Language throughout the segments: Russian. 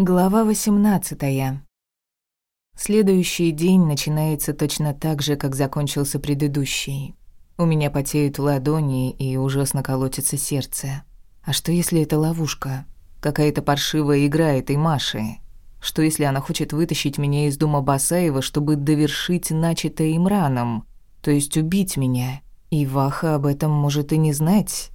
Глава 18. Следующий день начинается точно так же, как закончился предыдущий. У меня потеют ладони и ужасно колотится сердце. А что если это ловушка? Какая-то паршивая игра этой Маши? Что если она хочет вытащить меня из дома Басаева, чтобы довершить начатое им раном? То есть убить меня? И Ваха об этом может и не знать.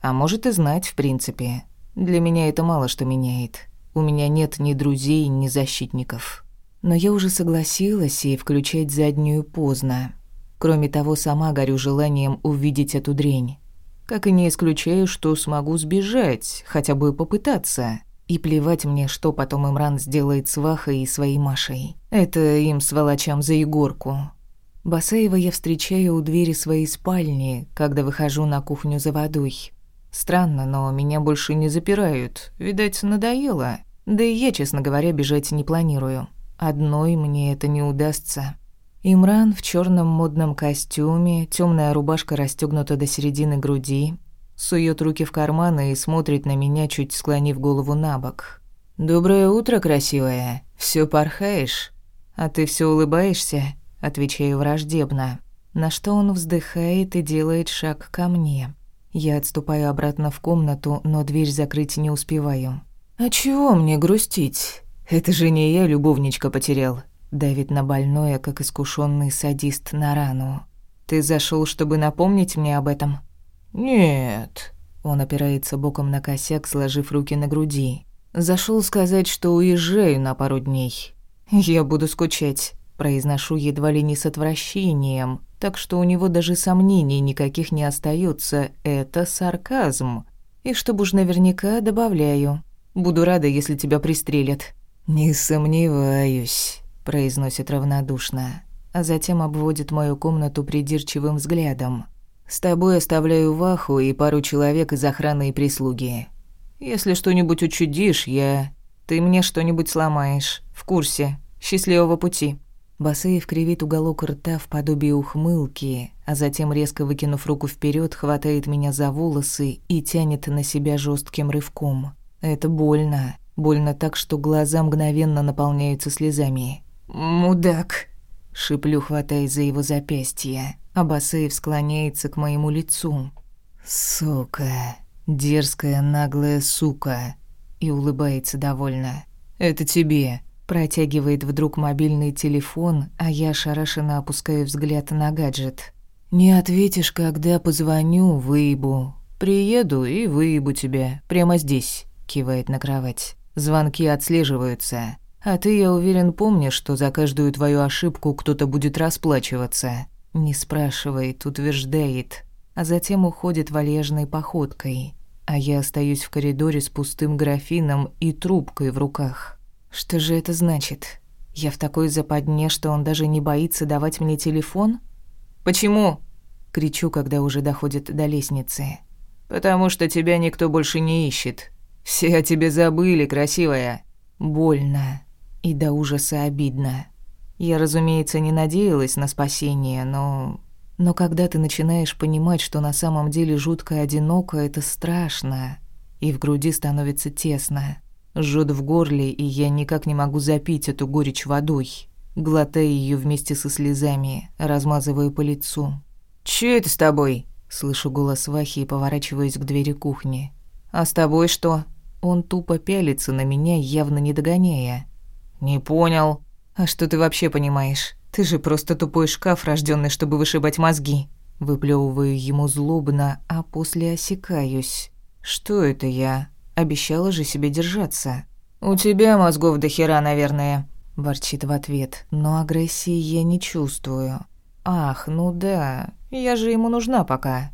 А может и знать, в принципе. Для меня это мало что меняет. У меня нет ни друзей, ни защитников. Но я уже согласилась, и включать заднюю поздно. Кроме того, сама горю желанием увидеть эту дрень. Как и не исключаю, что смогу сбежать, хотя бы попытаться. И плевать мне, что потом Имран сделает с Вахой и своей Машей. Это им, сволочам, за Егорку. Басаева я встречаю у двери своей спальни, когда выхожу на кухню за водой. Странно, но меня больше не запирают. Видать, надоело. Да и я, честно говоря, бежать не планирую. Одной мне это не удастся. Имран в черном модном костюме, темная рубашка расстегнута до середины груди, сует руки в карманы и смотрит на меня, чуть склонив голову на бок. «Доброе утро, красивая. Все порхаешь? А ты все улыбаешься?» Отвечаю враждебно. На что он вздыхает и делает шаг ко мне. Я отступаю обратно в комнату, но дверь закрыть не успеваю. «А чего мне грустить? Это же не я любовничка потерял». Давит на больное, как искушенный садист на рану. «Ты зашел, чтобы напомнить мне об этом?» «Нет». Он опирается боком на косяк, сложив руки на груди. Зашел сказать, что уезжаю на пару дней. Я буду скучать. Произношу едва ли не с отвращением, так что у него даже сомнений никаких не остается. Это сарказм. И чтобы уж наверняка добавляю. Буду рада, если тебя пристрелят». «Не сомневаюсь», — произносит равнодушно, а затем обводит мою комнату придирчивым взглядом. «С тобой оставляю Ваху и пару человек из охраны и прислуги. Если что-нибудь учудишь, я... Ты мне что-нибудь сломаешь. В курсе. Счастливого пути». Басеев кривит уголок рта в подобии ухмылки, а затем, резко выкинув руку вперед, хватает меня за волосы и тянет на себя жестким рывком. Это больно. Больно так, что глаза мгновенно наполняются слезами. «Мудак!» Шиплю, хватаясь за его запястье. А Басеев склоняется к моему лицу. «Сука! Дерзкая, наглая сука!» И улыбается довольно. «Это тебе!» Протягивает вдруг мобильный телефон, а я шарашенно опускаю взгляд на гаджет. «Не ответишь, когда позвоню, выебу. Приеду и выебу тебя. Прямо здесь» кивает на кровать. Звонки отслеживаются. А ты, я уверен, помнишь, что за каждую твою ошибку кто-то будет расплачиваться. Не спрашивает, утверждает, а затем уходит вальяжной походкой. А я остаюсь в коридоре с пустым графином и трубкой в руках. Что же это значит? Я в такой западне, что он даже не боится давать мне телефон? Почему? кричу, когда уже доходит до лестницы. Потому что тебя никто больше не ищет. Все о тебе забыли, красивая. Больно и до ужаса обидно. Я, разумеется, не надеялась на спасение, но... Но когда ты начинаешь понимать, что на самом деле жутко одиноко, это страшно. И в груди становится тесно. Жжёт в горле, и я никак не могу запить эту горечь водой. Глотая ее вместе со слезами, размазываю по лицу. «Чё это с тобой?» Слышу голос Вахи и поворачиваюсь к двери кухни. «А с тобой что?» Он тупо пялится на меня, явно не догоняя. «Не понял». «А что ты вообще понимаешь? Ты же просто тупой шкаф, рожденный, чтобы вышибать мозги». Выплёвываю ему злобно, а после осекаюсь. «Что это я? Обещала же себе держаться». «У тебя мозгов до хера, наверное», – ворчит в ответ, но агрессии я не чувствую. «Ах, ну да, я же ему нужна пока.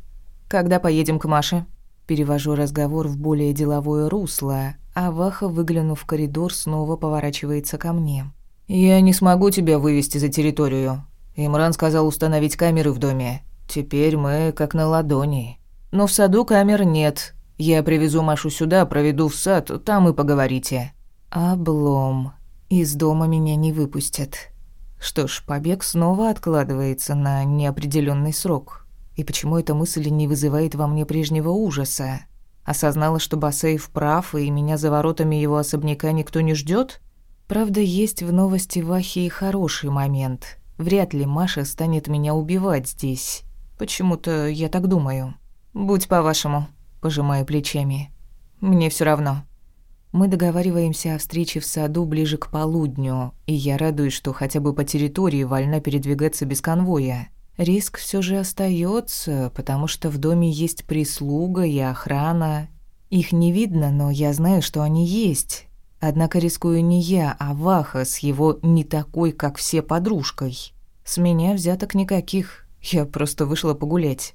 Когда поедем к Маше?» Перевожу разговор в более деловое русло, а Ваха, выглянув в коридор, снова поворачивается ко мне. «Я не смогу тебя вывести за территорию. Имран сказал установить камеры в доме. Теперь мы как на ладони. Но в саду камер нет. Я привезу Машу сюда, проведу в сад, там и поговорите». «Облом. Из дома меня не выпустят». Что ж, побег снова откладывается на неопределенный срок. И почему эта мысль не вызывает во мне прежнего ужаса? Осознала, что Басеев прав, и меня за воротами его особняка никто не ждет. Правда, есть в новости Вахи и хороший момент. Вряд ли Маша станет меня убивать здесь. Почему-то я так думаю. «Будь по-вашему», — пожимаю плечами. «Мне все равно». Мы договариваемся о встрече в саду ближе к полудню, и я радуюсь, что хотя бы по территории вольна передвигаться без конвоя. Риск все же остается, потому что в доме есть прислуга и охрана. Их не видно, но я знаю, что они есть. Однако рискую не я, а Ваха с его «не такой, как все» подружкой. С меня взяток никаких, я просто вышла погулять.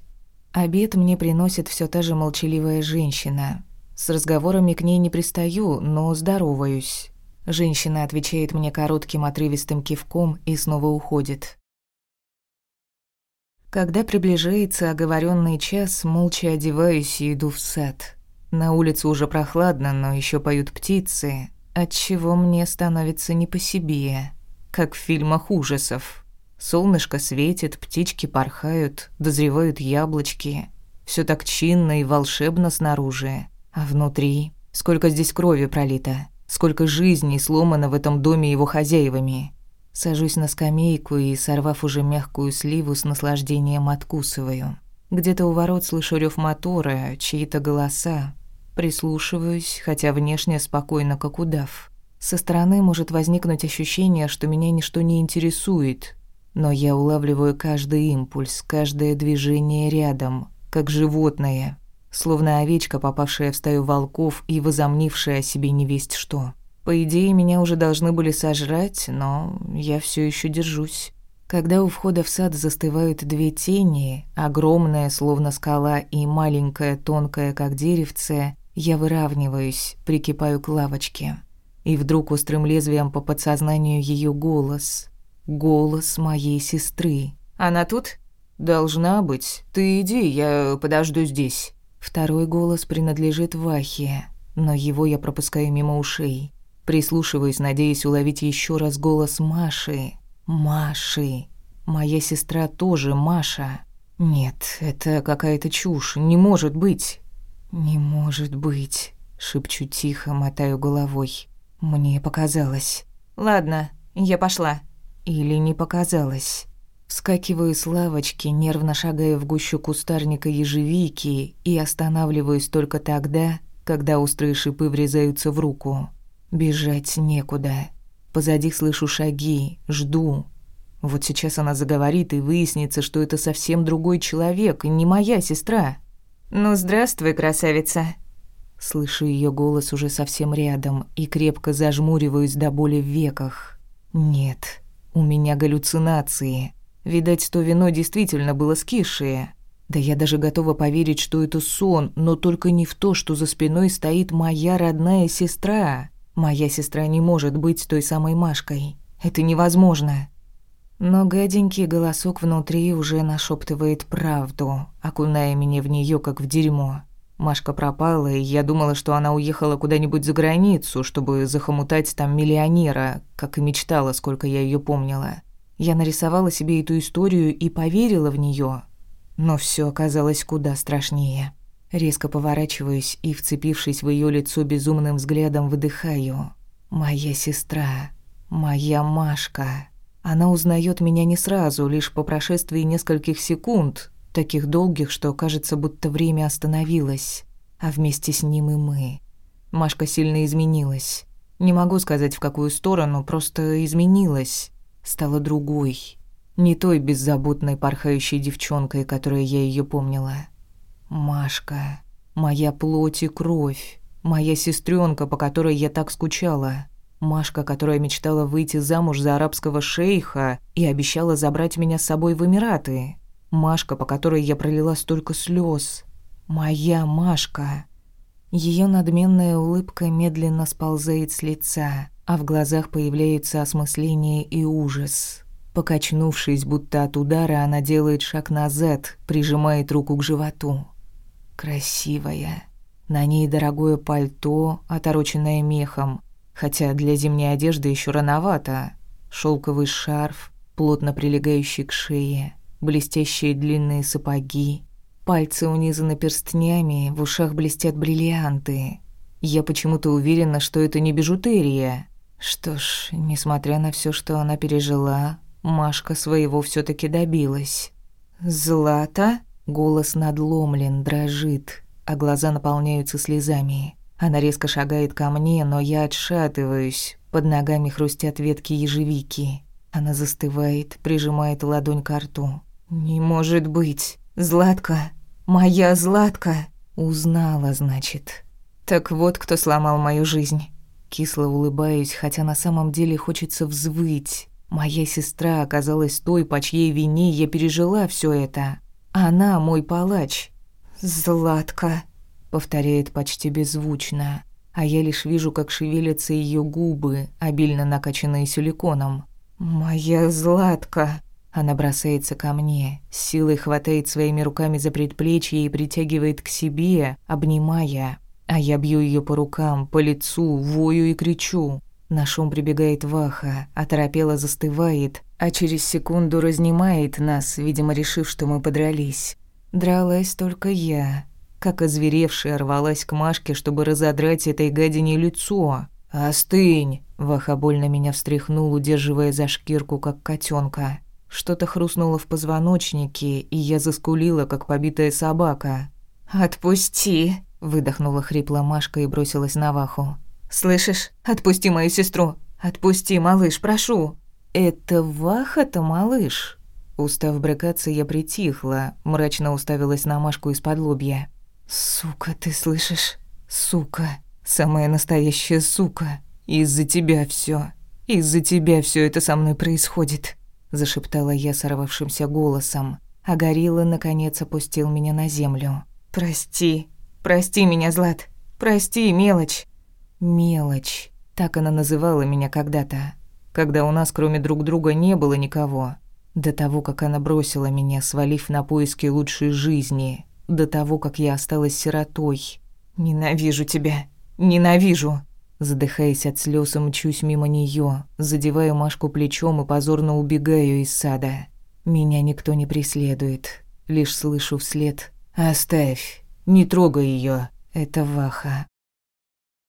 Обед мне приносит все та же молчаливая женщина. С разговорами к ней не пристаю, но здороваюсь. Женщина отвечает мне коротким отрывистым кивком и снова уходит. Когда приближается оговоренный час, молча одеваюсь и иду в сад. На улице уже прохладно, но еще поют птицы, отчего мне становится не по себе, как в фильмах ужасов. Солнышко светит, птички порхают, дозревают яблочки. Все так чинно и волшебно снаружи, а внутри сколько здесь крови пролито, сколько жизней сломано в этом доме его хозяевами. Сажусь на скамейку и, сорвав уже мягкую сливу, с наслаждением откусываю. Где-то у ворот слышу рёв мотора, чьи-то голоса. Прислушиваюсь, хотя внешне спокойно, как удав. Со стороны может возникнуть ощущение, что меня ничто не интересует, но я улавливаю каждый импульс, каждое движение рядом, как животное, словно овечка, попавшая в стаю волков и возомнившая о себе невесть что. По идее, меня уже должны были сожрать, но я все еще держусь. Когда у входа в сад застывают две тени, огромная, словно скала, и маленькая, тонкая, как деревце, я выравниваюсь, прикипаю к лавочке. И вдруг острым лезвием по подсознанию ее голос. Голос моей сестры. «Она тут?» «Должна быть. Ты иди, я подожду здесь». Второй голос принадлежит Вахе, но его я пропускаю мимо ушей. Прислушиваюсь, надеясь уловить еще раз голос Маши. Маши. Моя сестра тоже Маша. Нет, это какая-то чушь. Не может быть. Не может быть. Шепчу тихо, мотаю головой. Мне показалось. Ладно, я пошла. Или не показалось. Вскакиваю с лавочки, нервно шагая в гущу кустарника ежевики и останавливаюсь только тогда, когда острые шипы врезаются в руку. Бежать некуда. Позади слышу шаги, жду. Вот сейчас она заговорит и выяснится, что это совсем другой человек, не моя сестра. «Ну, здравствуй, красавица!» Слышу ее голос уже совсем рядом и крепко зажмуриваюсь до боли в веках. «Нет, у меня галлюцинации. Видать, то вино действительно было скисшее. Да я даже готова поверить, что это сон, но только не в то, что за спиной стоит моя родная сестра. Моя сестра не может быть той самой Машкой. Это невозможно. Но гаденький голосок внутри уже нашептывает правду, окуная меня в нее как в дерьмо. Машка пропала, и я думала, что она уехала куда-нибудь за границу, чтобы захомутать там миллионера, как и мечтала, сколько я ее помнила. Я нарисовала себе эту историю и поверила в нее, но все оказалось куда страшнее. Резко поворачиваюсь и, вцепившись в ее лицо безумным взглядом, выдыхаю. «Моя сестра. Моя Машка». Она узнает меня не сразу, лишь по прошествии нескольких секунд, таких долгих, что кажется, будто время остановилось, а вместе с ним и мы. Машка сильно изменилась. Не могу сказать, в какую сторону, просто изменилась. Стала другой. Не той беззаботной порхающей девчонкой, которой я ее помнила. Машка, моя плоть и кровь, моя сестренка, по которой я так скучала. Машка, которая мечтала выйти замуж за арабского шейха и обещала забрать меня с собой в Эмираты. Машка, по которой я пролила столько слез. Моя Машка. Ее надменная улыбка медленно сползает с лица, а в глазах появляется осмысление и ужас. Покачнувшись, будто от удара, она делает шаг назад, прижимает руку к животу красивая. На ней дорогое пальто, отороченное мехом, хотя для зимней одежды еще рановато. Шелковый шарф, плотно прилегающий к шее, блестящие длинные сапоги. Пальцы унизаны перстнями, в ушах блестят бриллианты. Я почему-то уверена, что это не бижутерия. Что ж, несмотря на все, что она пережила, Машка своего все таки добилась. «Злата?» Голос надломлен, дрожит, а глаза наполняются слезами. Она резко шагает ко мне, но я отшатываюсь. Под ногами хрустят ветки ежевики. Она застывает, прижимает ладонь к рту. «Не может быть! Златка! Моя Златка!» Узнала, значит. Так вот, кто сломал мою жизнь. Кисло улыбаюсь, хотя на самом деле хочется взвыть. Моя сестра оказалась той, по чьей вине я пережила все это. Она мой палач. «Златка», — повторяет почти беззвучно, а я лишь вижу, как шевелятся ее губы, обильно накачанные силиконом. «Моя Златка!» Она бросается ко мне, с силой хватает своими руками за предплечье и притягивает к себе, обнимая. А я бью ее по рукам, по лицу, вою и кричу. На шум прибегает Ваха, оторопела застывает, а через секунду разнимает нас, видимо, решив, что мы подрались. Дралась только я, как озверевшая рвалась к Машке, чтобы разодрать этой гадине лицо. «Остынь!» — Ваха больно меня встряхнул, удерживая за шкирку, как котенка. Что-то хрустнуло в позвоночнике, и я заскулила, как побитая собака. «Отпусти!» — выдохнула хрипло Машка и бросилась на Ваху. «Слышишь? Отпусти мою сестру! Отпусти, малыш, прошу!» «Это Ваха-то, малыш?» Устав брыкаться, я притихла, мрачно уставилась на Машку из-под лобья. «Сука, ты слышишь? Сука!» Самая настоящая сука. Из-за тебя все. Из-за тебя все это со мной происходит, зашептала я сорвавшимся голосом, а горилла наконец опустил меня на землю. Прости. Прости меня, Злат. Прости, мелочь. Мелочь. Так она называла меня когда-то, когда у нас кроме друг друга не было никого. До того, как она бросила меня, свалив на поиски лучшей жизни, до того, как я осталась сиротой. Ненавижу тебя. Ненавижу. Задыхаясь от слез, мчусь мимо нее, задеваю Машку плечом и позорно убегаю из сада. Меня никто не преследует. Лишь слышу вслед «Оставь, не трогай ее. Это Ваха.